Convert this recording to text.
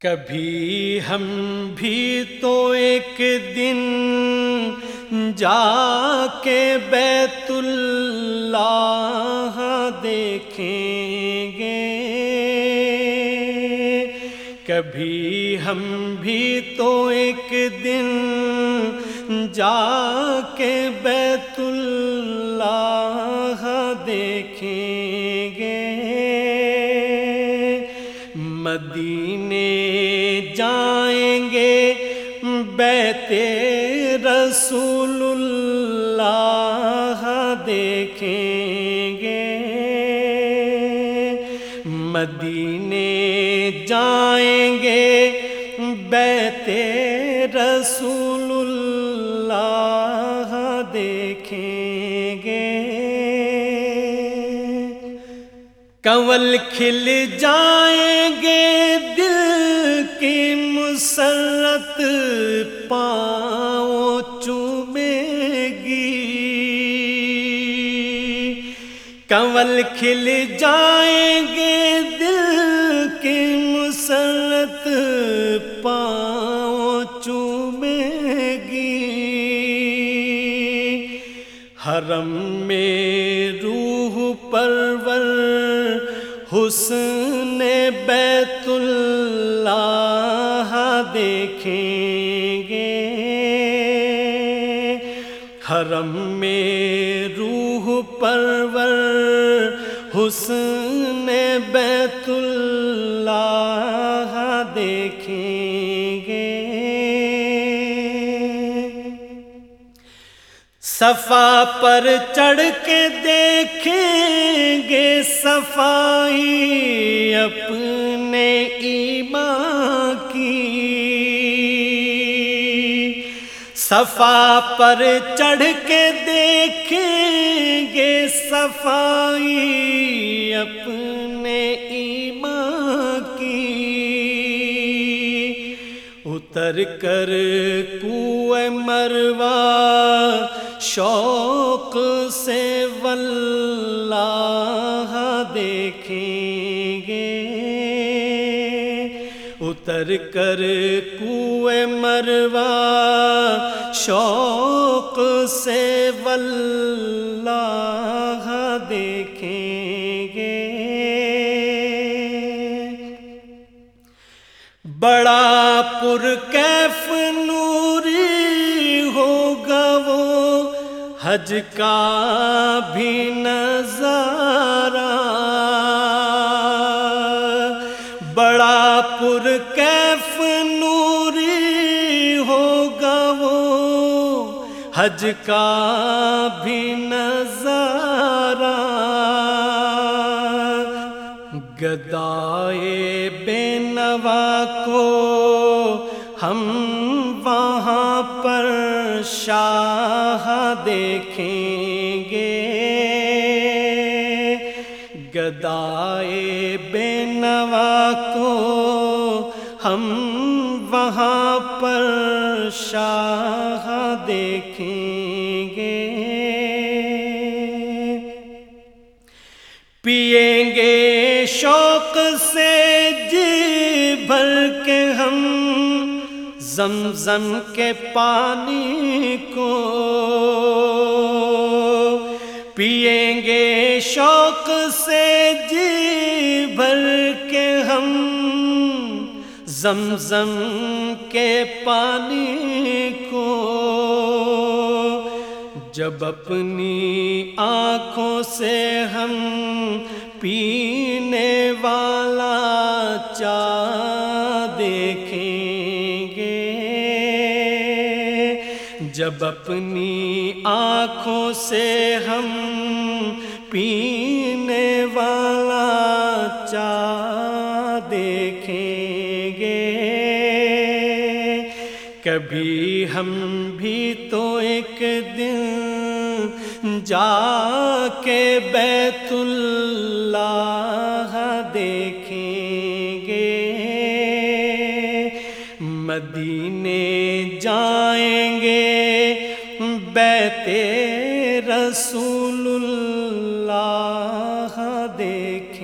کبھی ہم بھی تو ایک دن جا کے بیت اللہ دیکھیں گے۔ کبھی ہم بھی تو ایک دن جا کے بیت اللہ دیکھیں مدینے جائیں گے بیت رسول اللہ دیکھیں گے۔ مدینے جائیں گے بیت رسول اللہ دیکھیں کنول کھل جائیں گے دل کی مسرت، پاؤں چومے گی۔ کنول کھل جائیں گے دل کی مسرت، پاؤں چومے گی۔ حرم میں پرور حسن بیت اللہ دیکھیں گے۔ حرم میں روح پرور حسن بیت اللہ دیکھیں صفا پر چڑھ کے دیکھیں گے صفائی اپنے ایمان کی۔ صفا پر چڑھ کے دیکھیں گے صفائی اپنے ایمان کی۔ اتر کر کوئے مروا شوق سے واللہ دیکھیں گے۔ اتر کر کوئے مروا، شوق سے واللہ دیکھیں گے۔ بڑا پر کیف حج کا بھی نظارہ۔ بڑا پر کیف نوری ہوگا وہ۔ حج کا بھی نظارہ۔ گدائے بے نوا کو ہم وہاں پر شاہ دیکھیں گے۔ گدائے بے نوا کو ہم وہاں پر شاہ دیکھیں گے۔ پیئیں گے شوق سے زمزم کے پانی کو پیئیں گے شوق سے جی بھر کے ہم زمزم کے پانی کو جب اپنی آنکھوں سے ہم پینے والا چا دیکھیں جب اپنی آنکھوں سے ہم پینے والا چا دیکھیں گے۔ کبھی ہم بھی تو ایک دن جا کے بیت اللہ دیکھیں گے۔ مدینے اللہ دیکھ